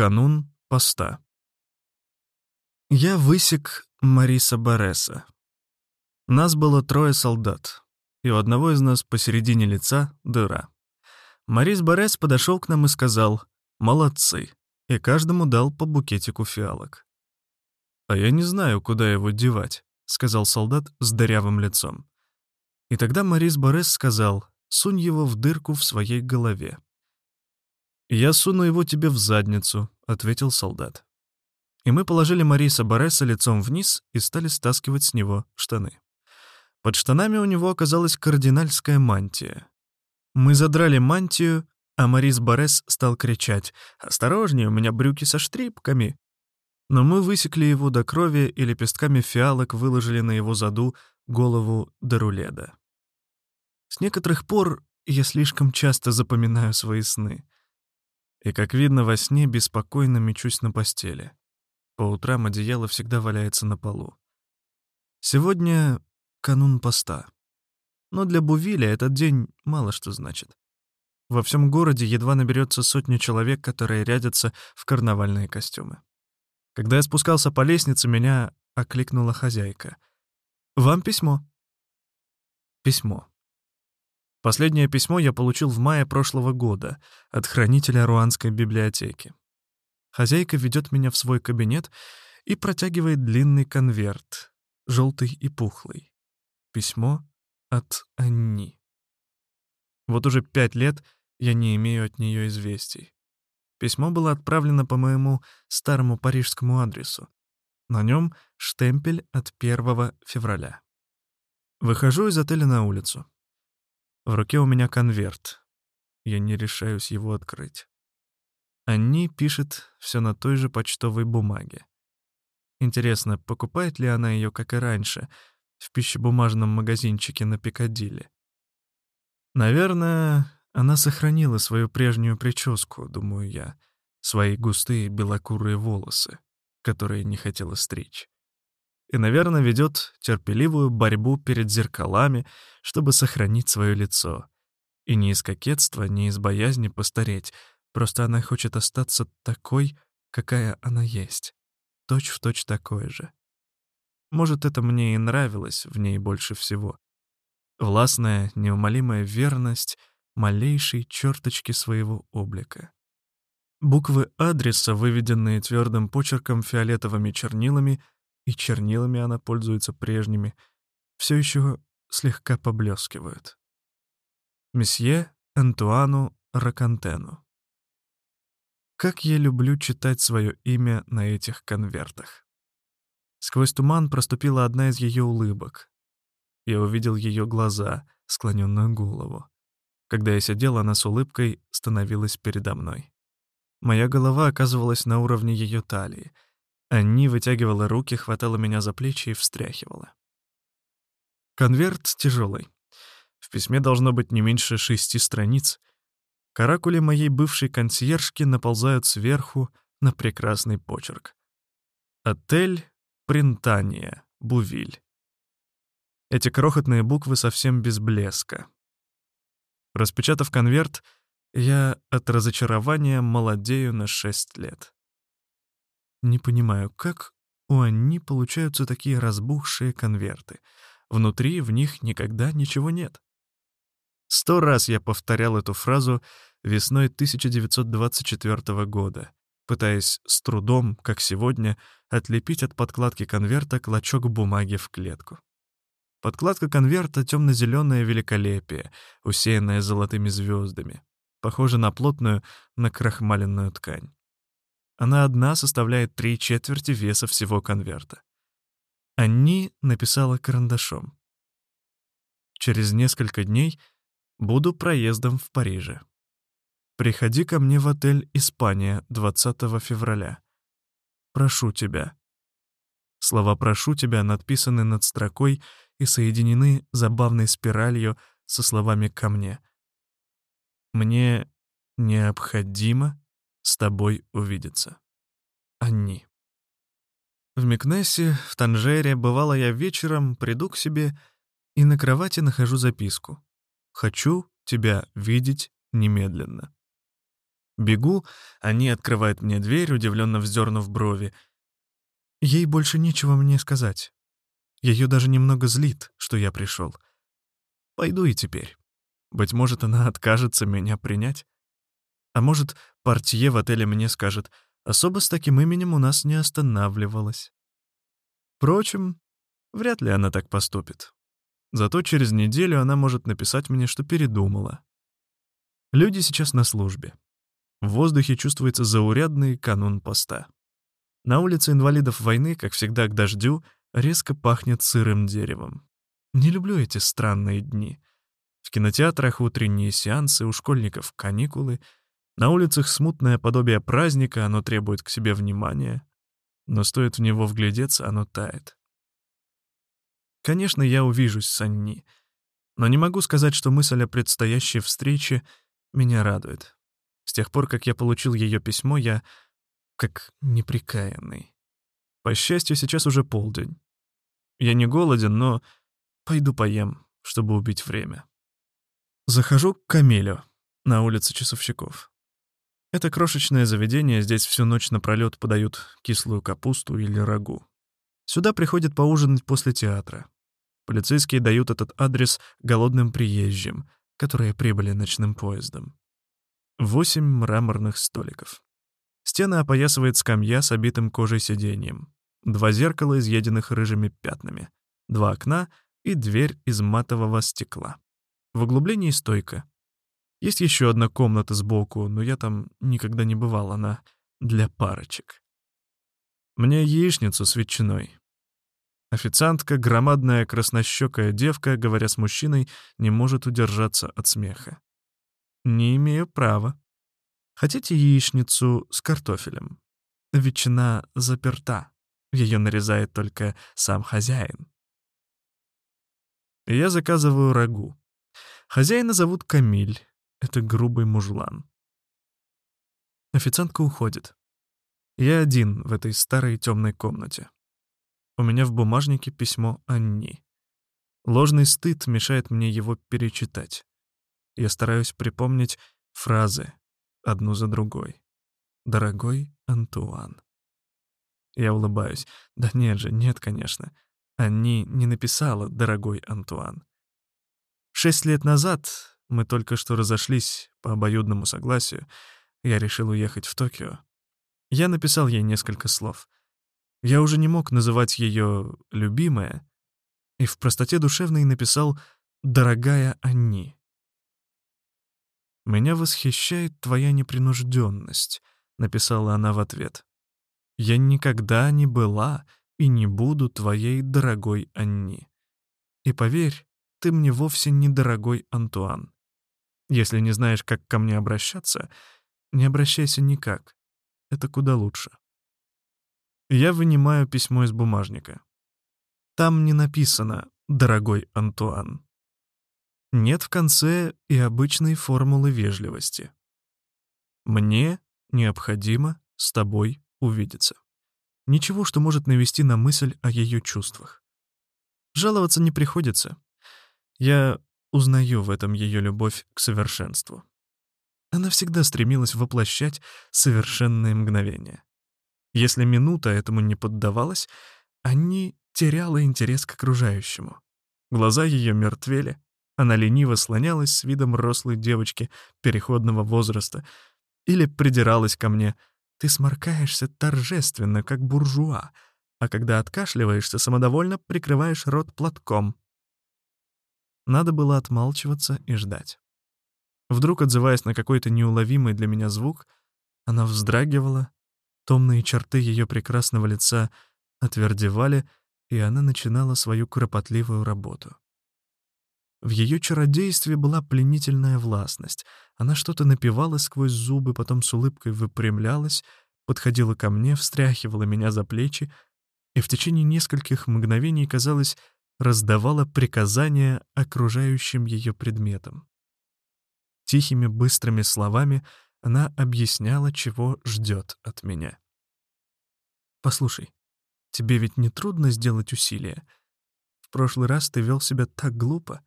Канун поста. Я высек Мариса Бареса. Нас было трое солдат, и у одного из нас посередине лица дыра. Марис Барес подошел к нам и сказал «Молодцы», и каждому дал по букетику фиалок. «А я не знаю, куда его девать», — сказал солдат с дырявым лицом. И тогда Марис Борес сказал, «Сунь его в дырку в своей голове». «Я суну его тебе в задницу», — ответил солдат. И мы положили Мариса Бореса лицом вниз и стали стаскивать с него штаны. Под штанами у него оказалась кардинальская мантия. Мы задрали мантию, а Марис Борес стал кричать «Осторожнее, у меня брюки со штрипками!» Но мы высекли его до крови и лепестками фиалок выложили на его заду голову Даруледа. С некоторых пор я слишком часто запоминаю свои сны — и, как видно, во сне беспокойно мечусь на постели. По утрам одеяло всегда валяется на полу. Сегодня канун поста. Но для Бувиля этот день мало что значит. Во всем городе едва наберется сотня человек, которые рядятся в карнавальные костюмы. Когда я спускался по лестнице, меня окликнула хозяйка. «Вам письмо?» Письмо. Последнее письмо я получил в мае прошлого года от хранителя Руанской библиотеки. Хозяйка ведет меня в свой кабинет и протягивает длинный конверт, желтый и пухлый. Письмо от Анни. Вот уже пять лет я не имею от нее известий. Письмо было отправлено по моему старому парижскому адресу. На нем штемпель от 1 февраля. Выхожу из отеля на улицу. В руке у меня конверт. Я не решаюсь его открыть. Анни пишет все на той же почтовой бумаге. Интересно, покупает ли она ее, как и раньше, в пищебумажном магазинчике на Пикадилли? Наверное, она сохранила свою прежнюю прическу, думаю я, свои густые белокурые волосы, которые не хотела стричь и, наверное, ведет терпеливую борьбу перед зеркалами, чтобы сохранить свое лицо. И не из кокетства, не из боязни постареть, просто она хочет остаться такой, какая она есть, точь в точь такой же. Может, это мне и нравилось в ней больше всего. Властная, неумолимая верность малейшей черточки своего облика. Буквы адреса, выведенные твердым почерком фиолетовыми чернилами, и чернилами она пользуется прежними, все еще слегка поблескивают. Месье Антуану Ракантену. Как я люблю читать свое имя на этих конвертах. Сквозь туман проступила одна из ее улыбок. Я увидел ее глаза, склоненную голову. Когда я сидел, она с улыбкой становилась передо мной. Моя голова оказывалась на уровне ее талии — Анни вытягивала руки, хватала меня за плечи и встряхивала. Конверт тяжелый. В письме должно быть не меньше шести страниц. Каракули моей бывшей консьержки наползают сверху на прекрасный почерк. Отель Принтания, Бувиль. Эти крохотные буквы совсем без блеска. Распечатав конверт, я от разочарования молодею на шесть лет. Не понимаю, как у Анни получаются такие разбухшие конверты. Внутри в них никогда ничего нет. Сто раз я повторял эту фразу весной 1924 года, пытаясь с трудом, как сегодня, отлепить от подкладки конверта клочок бумаги в клетку. Подкладка конверта — темно-зеленое великолепие, усеянное золотыми звездами, похоже на плотную, накрахмаленную ткань. Она одна составляет три четверти веса всего конверта. Анни написала карандашом. Через несколько дней буду проездом в Париже. Приходи ко мне в отель «Испания» 20 февраля. Прошу тебя. Слова «прошу тебя» надписаны над строкой и соединены забавной спиралью со словами «ко мне». Мне необходимо с тобой увидеться. Анни. В Микнессе, в Танжере, бывало я вечером, приду к себе и на кровати нахожу записку. «Хочу тебя видеть немедленно». Бегу, они открывают мне дверь, удивленно вздернув брови. Ей больше нечего мне сказать. Ее даже немного злит, что я пришел. Пойду и теперь. Быть может, она откажется меня принять. А может, портье в отеле мне скажет, особо с таким именем у нас не останавливалась. Впрочем, вряд ли она так поступит. Зато через неделю она может написать мне, что передумала. Люди сейчас на службе. В воздухе чувствуется заурядный канун поста. На улице инвалидов войны, как всегда к дождю, резко пахнет сырым деревом. Не люблю эти странные дни. В кинотеатрах утренние сеансы, у школьников каникулы. На улицах смутное подобие праздника, оно требует к себе внимания. Но стоит в него вглядеться, оно тает. Конечно, я увижусь с Анни, но не могу сказать, что мысль о предстоящей встрече меня радует. С тех пор, как я получил ее письмо, я как неприкаянный. По счастью, сейчас уже полдень. Я не голоден, но пойду поем, чтобы убить время. Захожу к Камилю на улице часовщиков. Это крошечное заведение, здесь всю ночь напролёт подают кислую капусту или рагу. Сюда приходят поужинать после театра. Полицейские дают этот адрес голодным приезжим, которые прибыли ночным поездом. Восемь мраморных столиков. Стены опоясывает скамья с обитым кожей сиденьем. Два зеркала, изъеденных рыжими пятнами. Два окна и дверь из матового стекла. В углублении стойка. Есть еще одна комната сбоку, но я там никогда не бывал, она для парочек. Мне яичницу с ветчиной. Официантка, громадная краснощекая девка, говоря с мужчиной, не может удержаться от смеха. Не имею права. Хотите яичницу с картофелем? Ветчина заперта. Ее нарезает только сам хозяин. Я заказываю рагу. Хозяина зовут Камиль. Это грубый мужлан. Официантка уходит. Я один в этой старой темной комнате. У меня в бумажнике письмо Анни. Ложный стыд мешает мне его перечитать. Я стараюсь припомнить фразы, одну за другой. «Дорогой Антуан». Я улыбаюсь. Да нет же, нет, конечно. Они не написала «Дорогой Антуан». Шесть лет назад мы только что разошлись по обоюдному согласию. Я решил уехать в Токио. Я написал ей несколько слов. Я уже не мог называть ее «любимая», и в простоте душевной написал «дорогая Анни». «Меня восхищает твоя непринужденность», — написала она в ответ. «Я никогда не была и не буду твоей дорогой Анни. И поверь, ты мне вовсе не дорогой Антуан. Если не знаешь, как ко мне обращаться, не обращайся никак. Это куда лучше». Я вынимаю письмо из бумажника. Там не написано «дорогой Антуан». Нет в конце и обычной формулы вежливости. Мне необходимо с тобой увидеться. Ничего, что может навести на мысль о ее чувствах. Жаловаться не приходится. Я узнаю в этом ее любовь к совершенству. Она всегда стремилась воплощать совершенные мгновения. Если минута этому не поддавалась, Анни теряла интерес к окружающему. Глаза ее мертвели, она лениво слонялась с видом рослой девочки переходного возраста или придиралась ко мне. Ты сморкаешься торжественно, как буржуа, а когда откашливаешься, самодовольно прикрываешь рот платком. Надо было отмалчиваться и ждать. Вдруг, отзываясь на какой-то неуловимый для меня звук, она вздрагивала, томные черты ее прекрасного лица отвердевали, и она начинала свою кропотливую работу. В ее чародействе была пленительная властность. Она что-то напевала сквозь зубы, потом с улыбкой выпрямлялась, подходила ко мне, встряхивала меня за плечи и в течение нескольких мгновений, казалось, раздавала приказания окружающим ее предметам. Тихими, быстрыми словами она объясняла, чего ждет от меня. «Послушай, тебе ведь не трудно сделать усилие? В прошлый раз ты вел себя так глупо.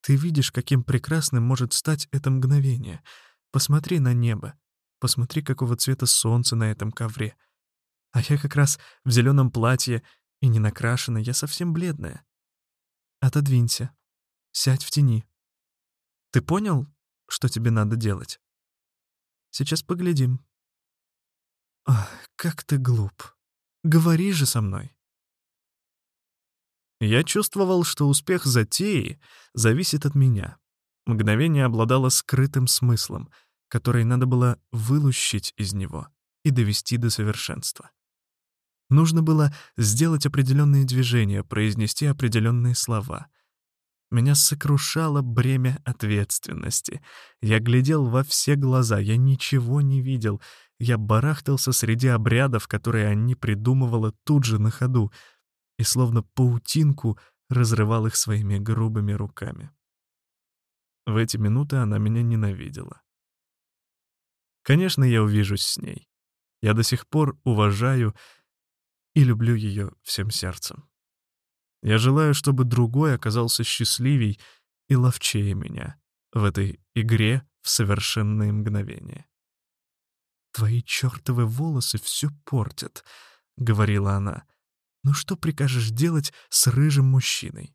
Ты видишь, каким прекрасным может стать это мгновение. Посмотри на небо. Посмотри, какого цвета солнце на этом ковре. А я как раз в зеленом платье и не накрашена, я совсем бледная. Отодвинься. Сядь в тени. Ты понял, что тебе надо делать? Сейчас поглядим. Ах, как ты глуп. Говори же со мной. Я чувствовал, что успех затеи зависит от меня. Мгновение обладало скрытым смыслом, который надо было вылущить из него и довести до совершенства. Нужно было сделать определенные движения, произнести определенные слова. Меня сокрушало бремя ответственности. Я глядел во все глаза, я ничего не видел. Я барахтался среди обрядов, которые они придумывала тут же на ходу, и словно паутинку разрывал их своими грубыми руками. В эти минуты она меня ненавидела. Конечно, я увижусь с ней. Я до сих пор уважаю и люблю ее всем сердцем. Я желаю, чтобы другой оказался счастливей и ловчее меня в этой игре в совершенные мгновения. «Твои чертовы волосы все портят», — говорила она. «Ну что прикажешь делать с рыжим мужчиной?»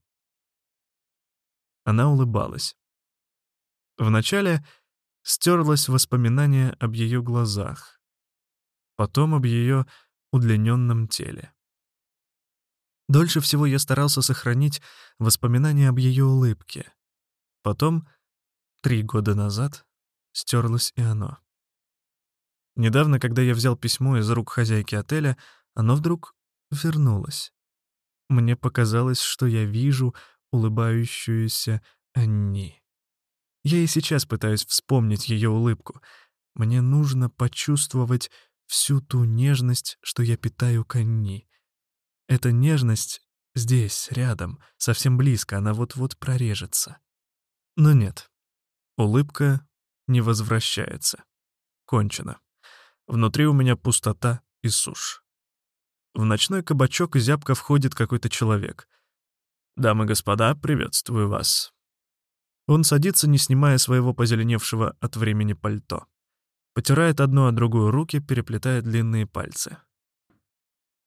Она улыбалась. Вначале стерлось воспоминание об ее глазах, потом об ее удлиненном теле. Дольше всего я старался сохранить воспоминания об ее улыбке. Потом, три года назад, стерлось и оно. Недавно, когда я взял письмо из рук хозяйки отеля, оно вдруг вернулось. Мне показалось, что я вижу улыбающуюся Анни. Я и сейчас пытаюсь вспомнить ее улыбку. Мне нужно почувствовать всю ту нежность, что я питаю к Анни. Эта нежность здесь, рядом, совсем близко, она вот-вот прорежется. Но нет, улыбка не возвращается. Кончено. Внутри у меня пустота и сушь. В ночной кабачок зябко входит какой-то человек. «Дамы и господа, приветствую вас». Он садится, не снимая своего позеленевшего от времени пальто. Потирает одну о другую руки, переплетая длинные пальцы.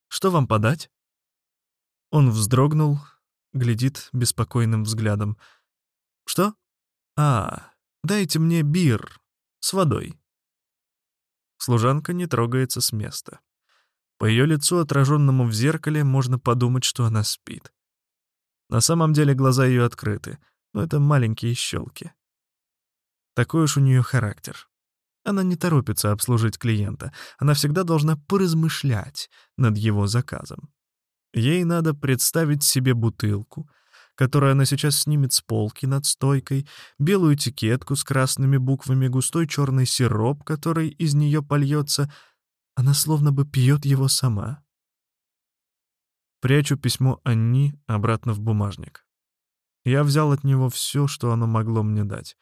«Что вам подать?» Он вздрогнул, глядит беспокойным взглядом. «Что? А, дайте мне бир с водой». Служанка не трогается с места. По ее лицу, отраженному в зеркале, можно подумать, что она спит. На самом деле глаза ее открыты, но это маленькие щелки. Такой уж у нее характер. Она не торопится обслужить клиента, она всегда должна поразмышлять над его заказом. Ей надо представить себе бутылку, которую она сейчас снимет с полки над стойкой, белую этикетку с красными буквами, густой черный сироп, который из нее польется. Она словно бы пьет его сама. Прячу письмо Анни обратно в бумажник. Я взял от него все, что оно могло мне дать.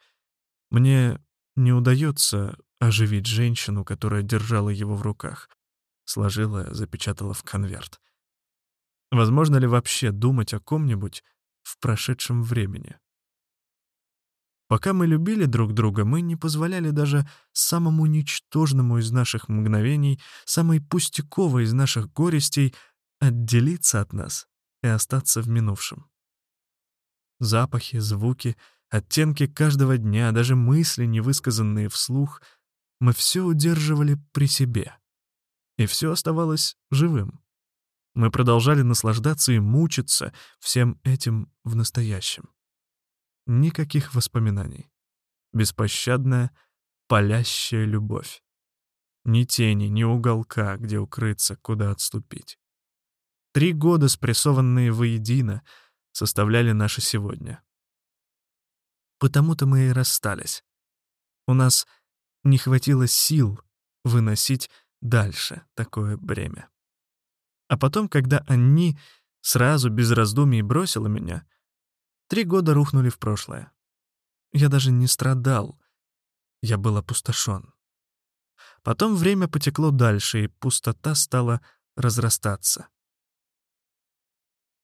Мне не удается оживить женщину, которая держала его в руках. Сложила, запечатала в конверт. Возможно ли вообще думать о ком-нибудь в прошедшем времени? Пока мы любили друг друга, мы не позволяли даже самому ничтожному из наших мгновений, самой пустяковой из наших горестей отделиться от нас и остаться в минувшем. Запахи, звуки, оттенки каждого дня, даже мысли, невысказанные вслух, мы все удерживали при себе. И все оставалось живым. Мы продолжали наслаждаться и мучиться всем этим в настоящем. Никаких воспоминаний. Беспощадная, палящая любовь. Ни тени, ни уголка, где укрыться, куда отступить. Три года, спрессованные воедино, составляли наше сегодня. Потому-то мы и расстались. У нас не хватило сил выносить дальше такое бремя. А потом, когда они сразу без раздумий бросила меня, три года рухнули в прошлое. Я даже не страдал, я был опустошен. Потом время потекло дальше, и пустота стала разрастаться.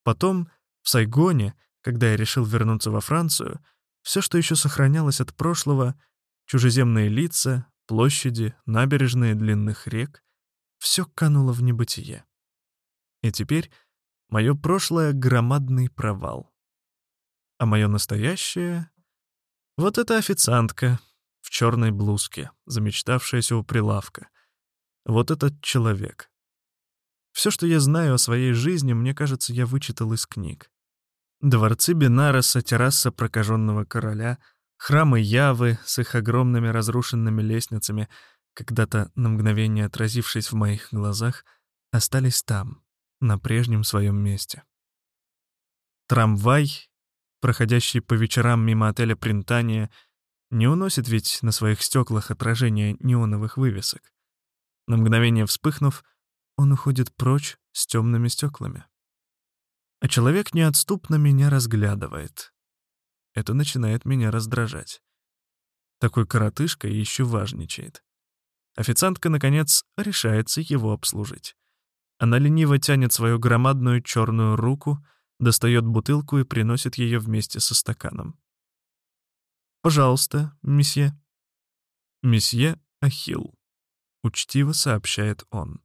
Потом, в Сайгоне, когда я решил вернуться во Францию, все, что еще сохранялось от прошлого — чужеземные лица, площади, набережные длинных рек — все кануло в небытие. И теперь мое прошлое — громадный провал. А мое настоящее — вот эта официантка в черной блузке, замечтавшаяся у прилавка. Вот этот человек. Все, что я знаю о своей жизни, мне кажется, я вычитал из книг. Дворцы Бенареса, терраса прокаженного короля, храмы Явы с их огромными разрушенными лестницами, когда-то на мгновение отразившись в моих глазах, остались там, на прежнем своем месте. Трамвай, проходящий по вечерам мимо отеля Принтания, не уносит ведь на своих стеклах отражение неоновых вывесок. На мгновение вспыхнув, он уходит прочь с темными стеклами. А человек неотступно меня разглядывает. Это начинает меня раздражать. Такой коротышка еще важничает. Официантка, наконец, решается его обслужить. Она лениво тянет свою громадную черную руку, достает бутылку и приносит ее вместе со стаканом. «Пожалуйста, месье». «Месье Ахилл», — учтиво сообщает он.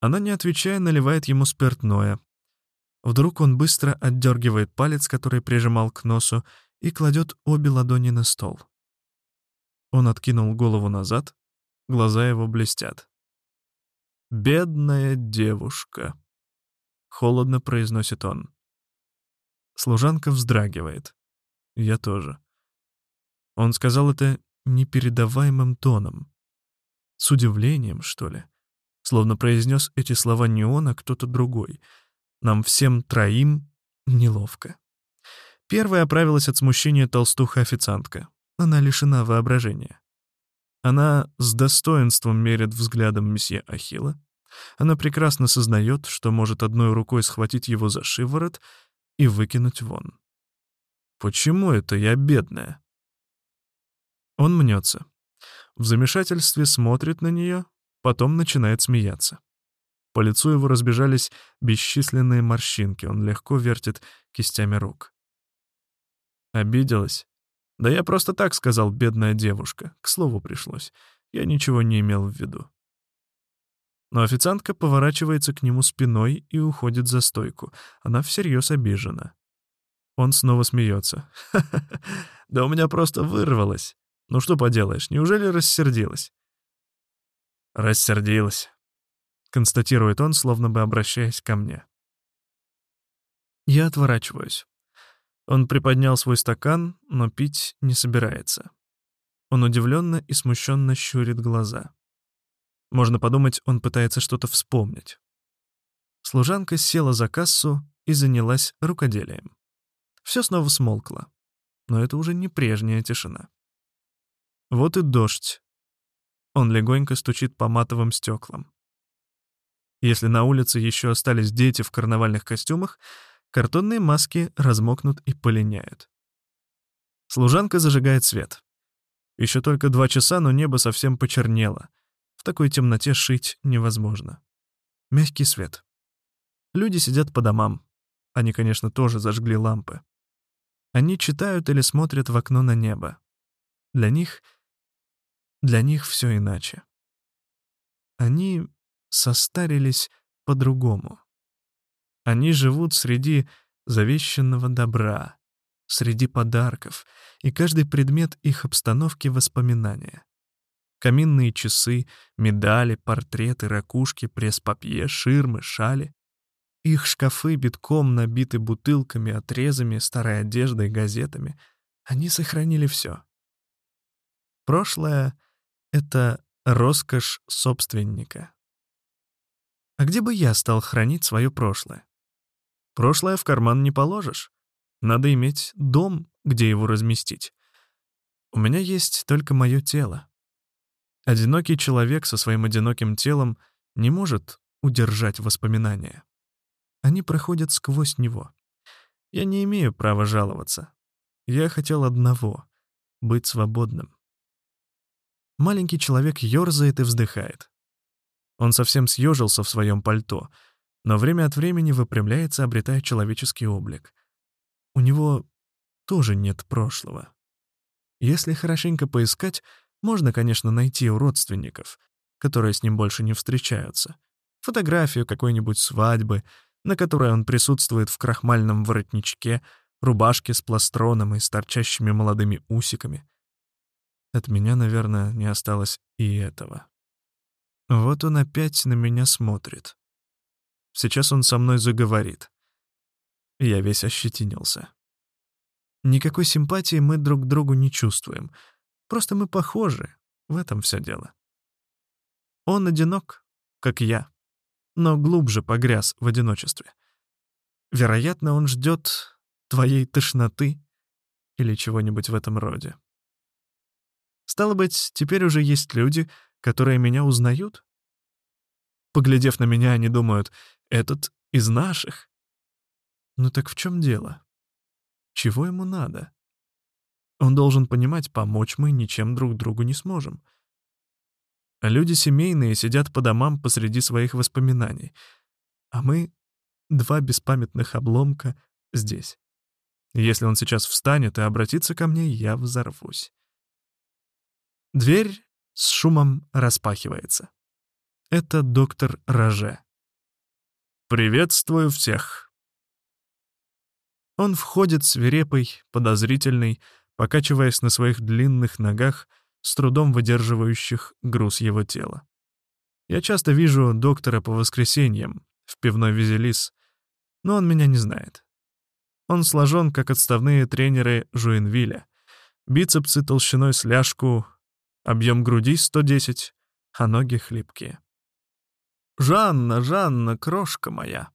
Она, не отвечая, наливает ему спиртное. Вдруг он быстро отдергивает палец, который прижимал к носу, и кладет обе ладони на стол. Он откинул голову назад, глаза его блестят. «Бедная девушка», — холодно произносит он. Служанка вздрагивает. Я тоже. Он сказал это непередаваемым тоном. С удивлением, что ли. Словно произнес эти слова не он, а кто-то другой. Нам всем троим неловко. Первая оправилась от смущения толстуха-официантка. Она лишена воображения. Она с достоинством мерит взглядом месье Ахилла. Она прекрасно сознает, что может одной рукой схватить его за шиворот и выкинуть вон. «Почему это я бедная?» Он мнется. В замешательстве смотрит на нее, потом начинает смеяться. По лицу его разбежались бесчисленные морщинки, он легко вертит кистями рук. Обиделась? Да я просто так сказал, бедная девушка. К слову пришлось. Я ничего не имел в виду. Но официантка поворачивается к нему спиной и уходит за стойку. Она всерьез обижена. Он снова смеется. «Ха -ха -ха, да у меня просто вырвалось. Ну что поделаешь, неужели рассердилась? Рассердилась, констатирует он, словно бы обращаясь ко мне. Я отворачиваюсь. Он приподнял свой стакан, но пить не собирается. Он удивленно и смущенно щурит глаза. Можно подумать, он пытается что-то вспомнить. Служанка села за кассу и занялась рукоделием. Все снова смолкло. Но это уже не прежняя тишина. Вот и дождь. Он легонько стучит по матовым стеклам. Если на улице еще остались дети в карнавальных костюмах, картонные маски размокнут и полиняют. Служанка зажигает свет. Еще только два часа, но небо совсем почернело. В такой темноте шить невозможно. Мягкий свет. Люди сидят по домам. Они, конечно, тоже зажгли лампы. Они читают или смотрят в окно на небо. Для них — для них все иначе. Они состарились по-другому. Они живут среди завещанного добра, среди подарков, и каждый предмет их обстановки — воспоминания. Каминные часы, медали, портреты, ракушки, пресс-папье, ширмы, шали. Их шкафы битком набиты бутылками, отрезами, старой одеждой, газетами. Они сохранили все. Прошлое это роскошь собственника. А где бы я стал хранить свое прошлое? Прошлое в карман не положишь. Надо иметь дом, где его разместить. У меня есть только мое тело. Одинокий человек со своим одиноким телом не может удержать воспоминания. Они проходят сквозь него. Я не имею права жаловаться. Я хотел одного — быть свободным. Маленький человек ерзает и вздыхает. Он совсем съежился в своем пальто, но время от времени выпрямляется, обретая человеческий облик. У него тоже нет прошлого. Если хорошенько поискать, Можно, конечно, найти у родственников, которые с ним больше не встречаются, фотографию какой-нибудь свадьбы, на которой он присутствует в крахмальном воротничке, рубашке с пластроном и с торчащими молодыми усиками. От меня, наверное, не осталось и этого. Вот он опять на меня смотрит. Сейчас он со мной заговорит. Я весь ощетинился. Никакой симпатии мы друг к другу не чувствуем. Просто мы похожи. В этом все дело. Он одинок, как я, но глубже погряз в одиночестве. Вероятно, он ждет твоей тошноты или чего-нибудь в этом роде. Стало быть, теперь уже есть люди, которые меня узнают? Поглядев на меня, они думают, этот из наших. Ну так в чем дело? Чего ему надо? Он должен понимать, помочь мы ничем друг другу не сможем. Люди семейные сидят по домам посреди своих воспоминаний, а мы — два беспамятных обломка здесь. Если он сейчас встанет и обратится ко мне, я взорвусь. Дверь с шумом распахивается. Это доктор Роже. «Приветствую всех!» Он входит свирепый, подозрительный, покачиваясь на своих длинных ногах, с трудом выдерживающих груз его тела. Я часто вижу доктора по воскресеньям в пивной Визелис, но он меня не знает. Он сложен, как отставные тренеры Жуинвиля. Бицепсы толщиной с ляжку, объем груди 110, а ноги хлипкие. «Жанна, Жанна, крошка моя!»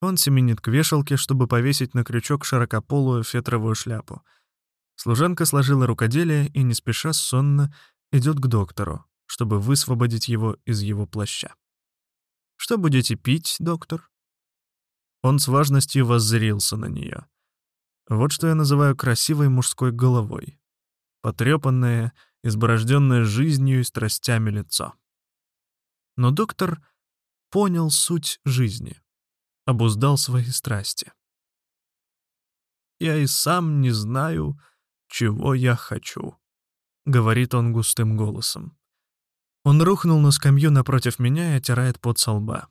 Он семенит к вешалке, чтобы повесить на крючок широкополую фетровую шляпу. Служанка сложила рукоделие и, не спеша, сонно идет к доктору, чтобы высвободить его из его плаща. «Что будете пить, доктор?» Он с важностью воззрился на нее. Вот что я называю красивой мужской головой. Потрепанное, изборожденное жизнью и страстями лицо. Но доктор понял суть жизни, обуздал свои страсти. «Я и сам не знаю, чего я хочу», — говорит он густым голосом. Он рухнул на скамью напротив меня и отирает пот со лба.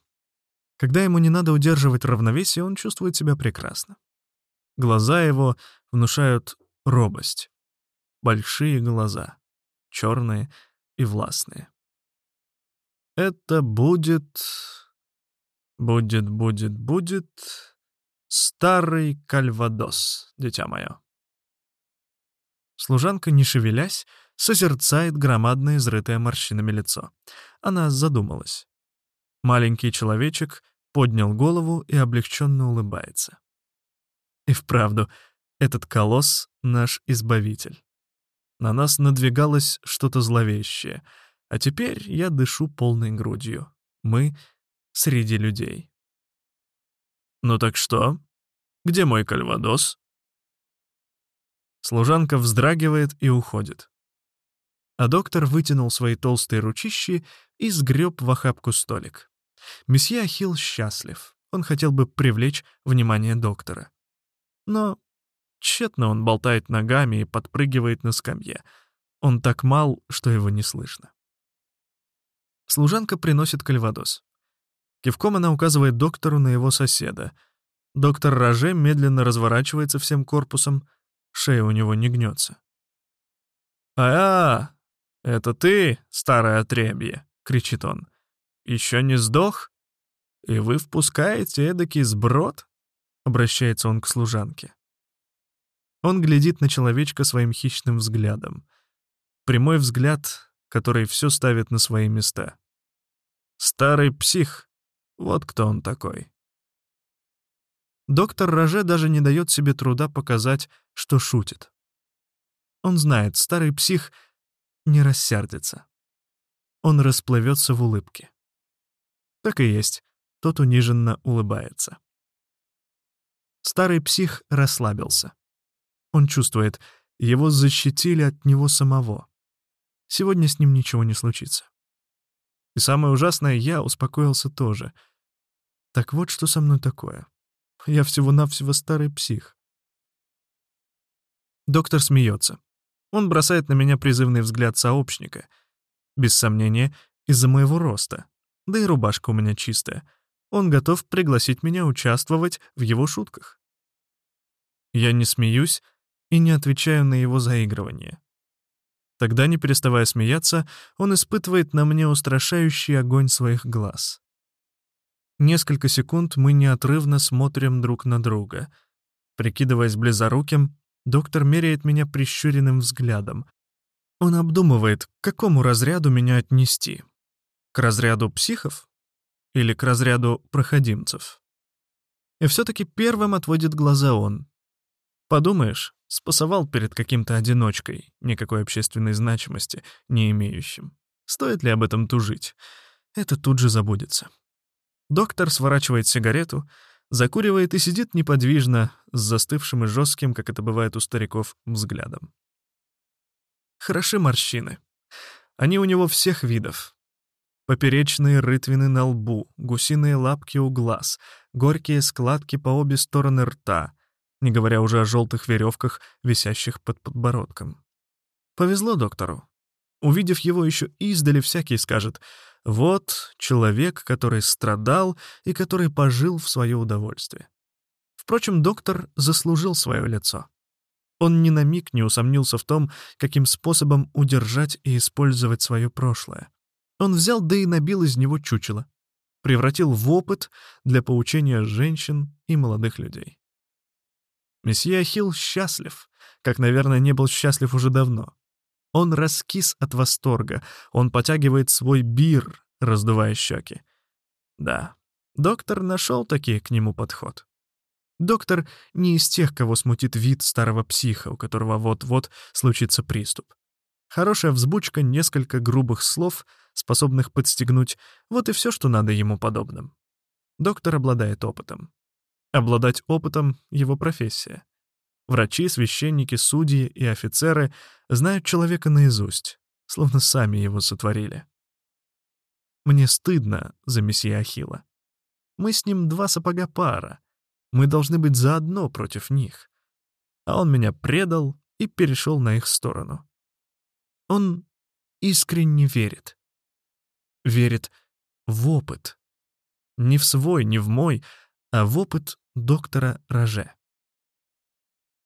Когда ему не надо удерживать равновесие, он чувствует себя прекрасно. Глаза его внушают робость. Большие глаза, черные и властные. Это будет... Будет, будет, будет... Старый кальвадос, дитя мое. Служанка, не шевелясь, созерцает громадное изрытое морщинами лицо. Она задумалась. Маленький человечек поднял голову и облегченно улыбается. И вправду, этот колосс — наш избавитель. На нас надвигалось что-то зловещее, а теперь я дышу полной грудью. Мы среди людей. «Ну так что? Где мой кальвадос?» Служанка вздрагивает и уходит. А доктор вытянул свои толстые ручищи и сгреб в охапку столик. Месье Ахилл счастлив. Он хотел бы привлечь внимание доктора. Но тщетно он болтает ногами и подпрыгивает на скамье. Он так мал, что его не слышно. Служанка приносит кальвадос. Кивком она указывает доктору на его соседа. Доктор Роже медленно разворачивается всем корпусом, шея у него не гнется. «А, -а это ты, старое отребье!» — кричит он. Еще не сдох? И вы впускаете эдакий сброд?» — обращается он к служанке. Он глядит на человечка своим хищным взглядом. Прямой взгляд, который все ставит на свои места. Старый псих. Вот кто он такой. Доктор Роже даже не дает себе труда показать, что шутит. Он знает, старый псих не рассердится. Он расплывется в улыбке. Так и есть, тот униженно улыбается. Старый псих расслабился. Он чувствует, его защитили от него самого. Сегодня с ним ничего не случится. И самое ужасное, я успокоился тоже. Так вот, что со мной такое. Я всего-навсего старый псих. Доктор смеется. Он бросает на меня призывный взгляд сообщника. Без сомнения, из-за моего роста. Да и рубашка у меня чистая. Он готов пригласить меня участвовать в его шутках. Я не смеюсь и не отвечаю на его заигрывание. Тогда, не переставая смеяться, он испытывает на мне устрашающий огонь своих глаз. Несколько секунд мы неотрывно смотрим друг на друга. Прикидываясь близоруким, доктор меряет меня прищуренным взглядом. Он обдумывает, к какому разряду меня отнести. К разряду психов? Или к разряду проходимцев? И все-таки первым отводит глаза он. Подумаешь, спасовал перед каким-то одиночкой, никакой общественной значимости не имеющим. Стоит ли об этом тужить? Это тут же забудется. Доктор сворачивает сигарету, закуривает и сидит неподвижно, с застывшим и жестким, как это бывает у стариков, взглядом. Хороши морщины. Они у него всех видов. Поперечные рытвины на лбу, гусиные лапки у глаз, горькие складки по обе стороны рта, не говоря уже о желтых веревках, висящих под подбородком. Повезло доктору. Увидев его еще издали, всякий скажет «Вот человек, который страдал и который пожил в свое удовольствие». Впрочем, доктор заслужил свое лицо. Он ни на миг не усомнился в том, каким способом удержать и использовать свое прошлое. Он взял да и набил из него чучело, превратил в опыт для поучения женщин и молодых людей. Месье Ахилл счастлив, как, наверное, не был счастлив уже давно. Он раскис от восторга, он потягивает свой бир, раздувая щеки. Да, доктор нашел таки к нему подход. Доктор не из тех, кого смутит вид старого психа, у которого вот-вот случится приступ. Хорошая взбучка, несколько грубых слов, способных подстегнуть, вот и все, что надо ему подобным. Доктор обладает опытом. Обладать опытом — его профессия. Врачи, священники, судьи и офицеры знают человека наизусть, словно сами его сотворили. Мне стыдно за месье Ахилла. Мы с ним два сапога пара. Мы должны быть заодно против них. А он меня предал и перешел на их сторону. Он искренне верит. Верит в опыт. Не в свой, не в мой, а в опыт доктора Роже.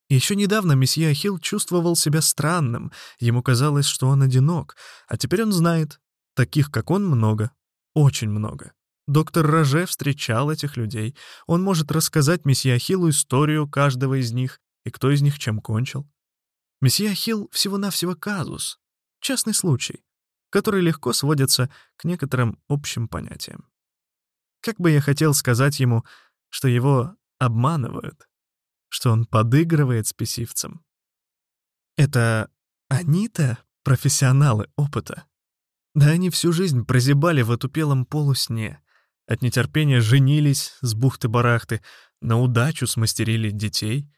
Еще недавно месье Ахилл чувствовал себя странным, ему казалось, что он одинок, а теперь он знает, таких как он много, очень много. Доктор Роже встречал этих людей, он может рассказать месье Ахиллу историю каждого из них и кто из них чем кончил. Месье Ахилл всего-навсего казус, частный случай, который легко сводится к некоторым общим понятиям. Как бы я хотел сказать ему, что его обманывают, что он подыгрывает спесивцам. Это они-то профессионалы опыта. Да они всю жизнь прозябали в отупелом полусне, от нетерпения женились с бухты-барахты, на удачу смастерили детей,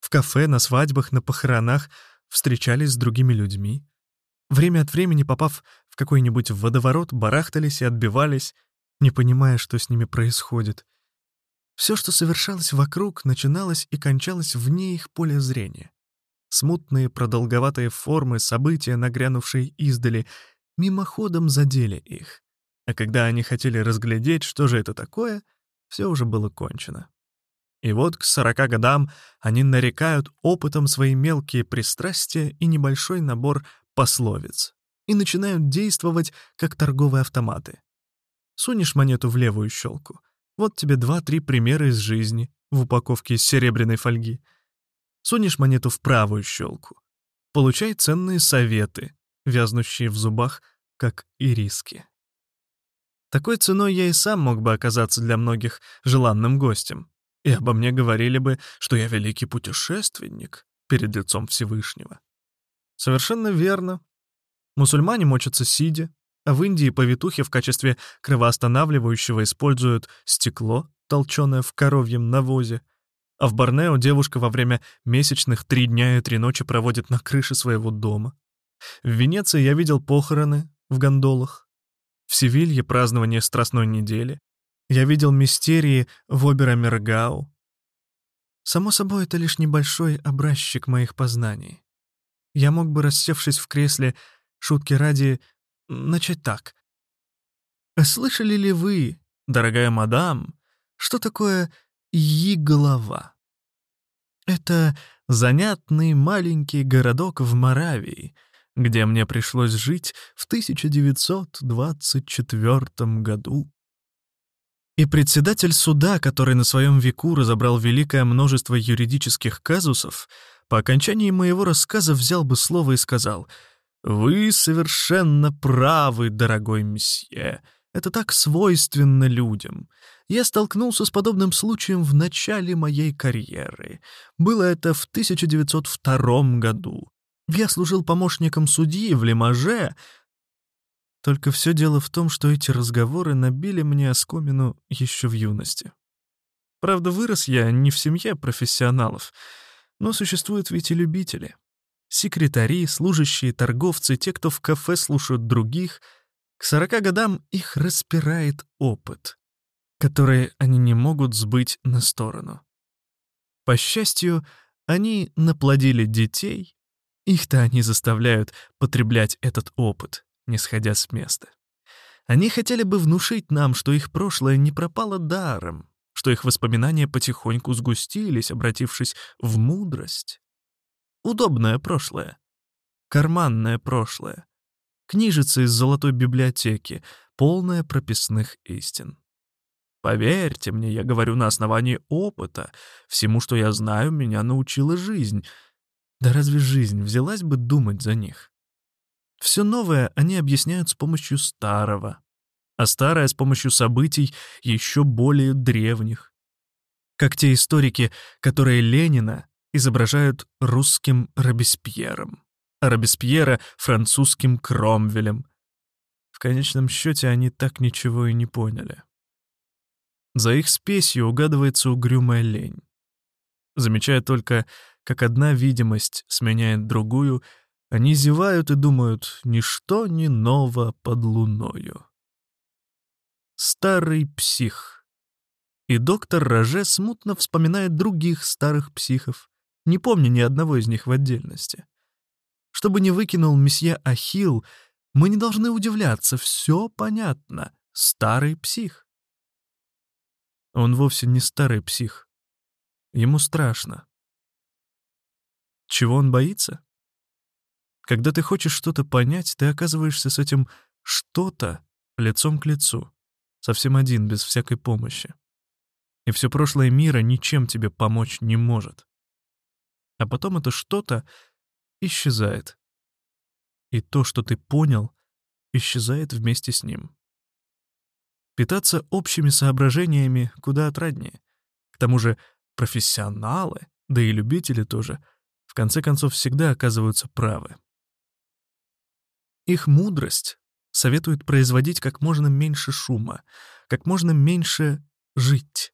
в кафе, на свадьбах, на похоронах встречались с другими людьми. Время от времени, попав в какой-нибудь водоворот, барахтались и отбивались, не понимая, что с ними происходит. Все, что совершалось вокруг, начиналось и кончалось вне их поля зрения. Смутные продолговатые формы, события, нагрянувшие издали, мимоходом задели их. А когда они хотели разглядеть, что же это такое, все уже было кончено. И вот к сорока годам они нарекают опытом свои мелкие пристрастия и небольшой набор пословиц и начинают действовать как торговые автоматы. Сунешь монету в левую щелку — вот тебе два-три примера из жизни в упаковке из серебряной фольги. Сунешь монету в правую щелку. Получай ценные советы, вязнущие в зубах, как ириски. Такой ценой я и сам мог бы оказаться для многих желанным гостем. И обо мне говорили бы, что я великий путешественник перед лицом Всевышнего. Совершенно верно. Мусульмане мочатся сидя, в Индии повитухи в качестве кровоостанавливающего используют стекло, толченое в коровьем навозе, а в Борнео девушка во время месячных три дня и три ночи проводит на крыше своего дома. В Венеции я видел похороны в гондолах. В Севилье празднование Страстной недели. Я видел мистерии в Обера-Мергау. Само собой, это лишь небольшой образчик моих познаний. Я мог бы, рассевшись в кресле, шутки ради, начать так. «Слышали ли вы, дорогая мадам, что такое «и-голова»?» Это занятный маленький городок в Моравии, где мне пришлось жить в 1924 году. И председатель суда, который на своем веку разобрал великое множество юридических казусов, по окончании моего рассказа взял бы слово и сказал «Вы совершенно правы, дорогой месье. Это так свойственно людям. Я столкнулся с подобным случаем в начале моей карьеры. Было это в 1902 году. Я служил помощником судьи в Лимаже, только все дело в том, что эти разговоры набили мне оскомину еще в юности. Правда, вырос я не в семье профессионалов, но существуют ведь и любители. Секретари, служащие, торговцы, те, кто в кафе слушают других. К сорока годам их распирает опыт, который они не могут сбыть на сторону. По счастью, они наплодили детей, их-то они заставляют потреблять этот опыт не сходя с места. Они хотели бы внушить нам, что их прошлое не пропало даром, что их воспоминания потихоньку сгустились, обратившись в мудрость. Удобное прошлое, карманное прошлое, книжица из золотой библиотеки, полная прописных истин. Поверьте мне, я говорю на основании опыта. Всему, что я знаю, меня научила жизнь. Да разве жизнь взялась бы думать за них? Все новое они объясняют с помощью старого, а старое — с помощью событий еще более древних. Как те историки, которые Ленина изображают русским Робеспьером, а Робеспьера — французским Кромвелем. В конечном счете они так ничего и не поняли. За их спесью угадывается угрюмая лень. Замечая только, как одна видимость сменяет другую — они зевают и думают, ничто не ново под луною. Старый псих. И доктор Роже смутно вспоминает других старых психов, не помня ни одного из них в отдельности. Чтобы не выкинул месье Ахилл, мы не должны удивляться, все понятно. Старый псих. Он вовсе не старый псих. Ему страшно. Чего он боится? Когда ты хочешь что-то понять, ты оказываешься с этим «что-то» лицом к лицу, совсем один, без всякой помощи. И все прошлое мира ничем тебе помочь не может. А потом это что-то исчезает. И то, что ты понял, исчезает вместе с ним. Питаться общими соображениями куда отраднее. К тому же профессионалы, да и любители тоже, в конце концов всегда оказываются правы. Их мудрость советует производить как можно меньше шума, как можно меньше жить.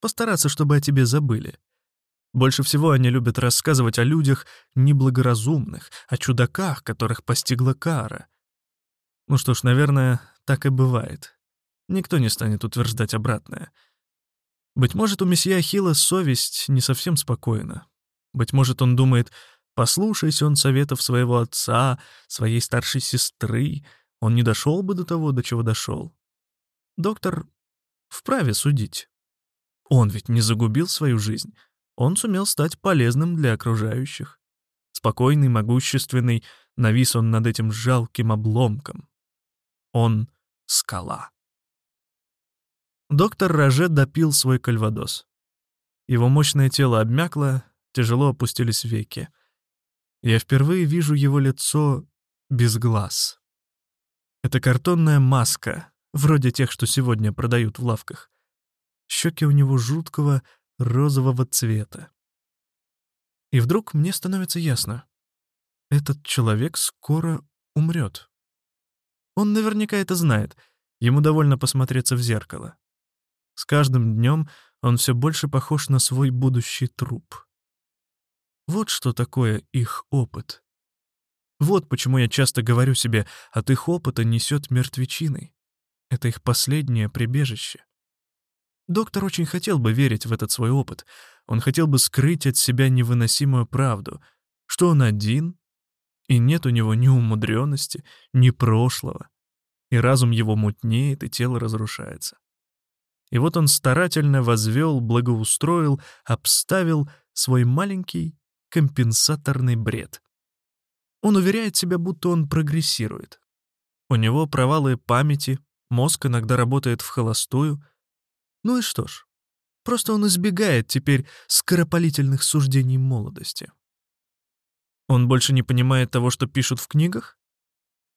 Постараться, чтобы о тебе забыли. Больше всего они любят рассказывать о людях неблагоразумных, о чудаках, которых постигла кара. Ну что ж, наверное, так и бывает. Никто не станет утверждать обратное. Быть может, у месье Ахилла совесть не совсем спокойна. Быть может, он думает, Послушайся он советов своего отца, своей старшей сестры, он не дошел бы до того, до чего дошел. Доктор вправе судить. Он ведь не загубил свою жизнь. Он сумел стать полезным для окружающих. Спокойный, могущественный, навис он над этим жалким обломком. Он — скала. Доктор Роже допил свой кальвадос. Его мощное тело обмякло, тяжело опустились веки. Я впервые вижу его лицо без глаз. Это картонная маска, вроде тех, что сегодня продают в лавках. Щеки у него жуткого розового цвета. И вдруг мне становится ясно. Этот человек скоро умрет. Он наверняка это знает. Ему довольно посмотреться в зеркало. С каждым днем он все больше похож на свой будущий труп. Вот что такое их опыт. Вот почему я часто говорю себе, от их опыта несет мертвечиной. Это их последнее прибежище. Доктор очень хотел бы верить в этот свой опыт. Он хотел бы скрыть от себя невыносимую правду, что он один И нет у него ни умудренности, ни прошлого. И разум его мутнеет, и тело разрушается. И вот он старательно возвел, благоустроил, обставил свой маленький компенсаторный бред. Он уверяет себя, будто он прогрессирует. У него провалы памяти, мозг иногда работает в холостую. Ну и что ж, просто он избегает теперь скоропалительных суждений молодости. Он больше не понимает того, что пишут в книгах?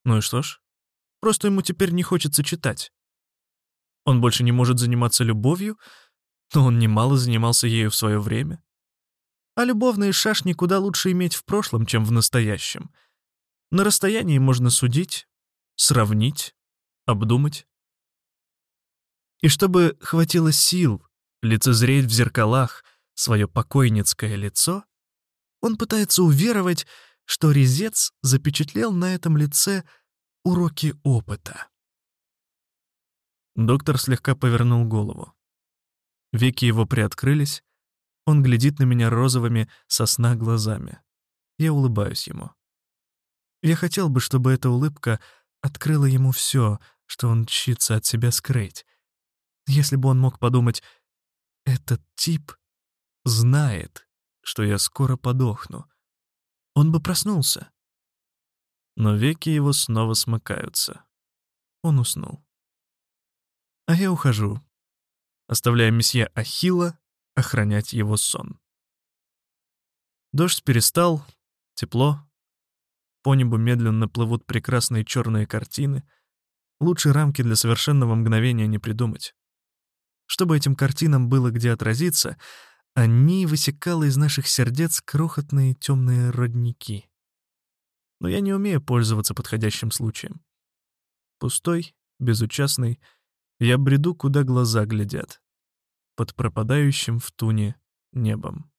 Ну и что ж, просто ему теперь не хочется читать. Он больше не может заниматься любовью, но он немало занимался ею в свое время. А любовные шашни куда лучше иметь в прошлом, чем в настоящем. На расстоянии можно судить, сравнить, обдумать. И чтобы хватило сил лицезреть в зеркалах свое покойницкое лицо, он пытается уверовать, что резец запечатлел на этом лице уроки опыта. Доктор слегка повернул голову. Веки его приоткрылись, он глядит на меня розовыми сосна глазами. Я улыбаюсь ему. Я хотел бы, чтобы эта улыбка открыла ему все, что он чится от себя скрыть. Если бы он мог подумать, этот тип знает, что я скоро подохну, он бы проснулся. Но веки его снова смыкаются. Он уснул. А я ухожу, оставляя месье Ахилла охранять его сон. Дождь перестал, тепло. По небу медленно плывут прекрасные черные картины. Лучше рамки для совершенного мгновения не придумать. Чтобы этим картинам было где отразиться, они высекало из наших сердец крохотные темные родники. Но я не умею пользоваться подходящим случаем. Пустой, безучастный, я бреду, куда глаза глядят под пропадающим в туне небом.